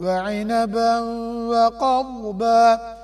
وعنبا وقضبا